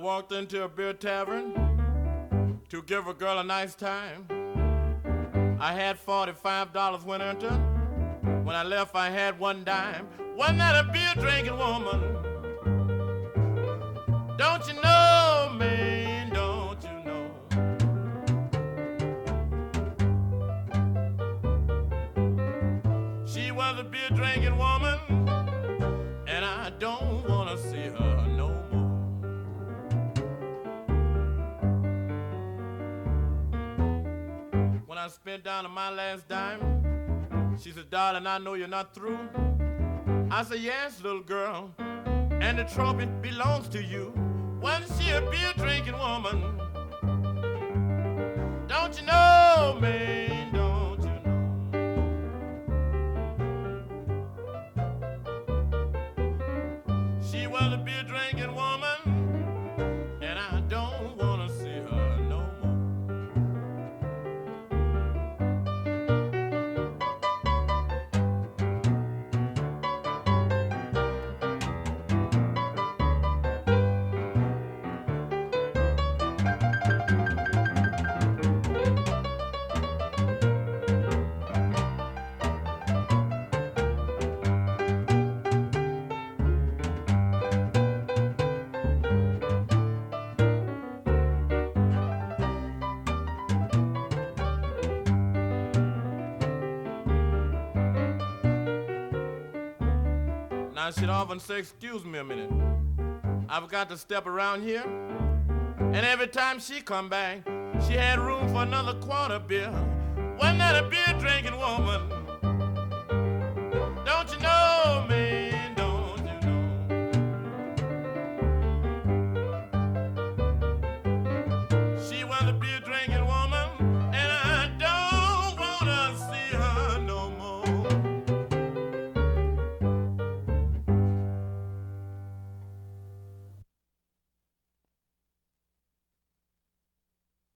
walked into a beer tavern to give a girl a nice time. I had $45 went into. When I left, I had one dime. Wasn't that a beer drinking woman? Don't you know, man? Don't you know? She was a beer drinking woman, I spent down to my last dime, she said, Darling, I know you're not through. I said, Yes, little girl, and the trophy belongs to you. Wasn't she a beer drinking woman? Don't you know, man? Don't you know? She was Now she'd often say, excuse me a minute. I've got to step around here. And every time she come back, she had room for another quarter beer. Wasn't that a beer drinking woman?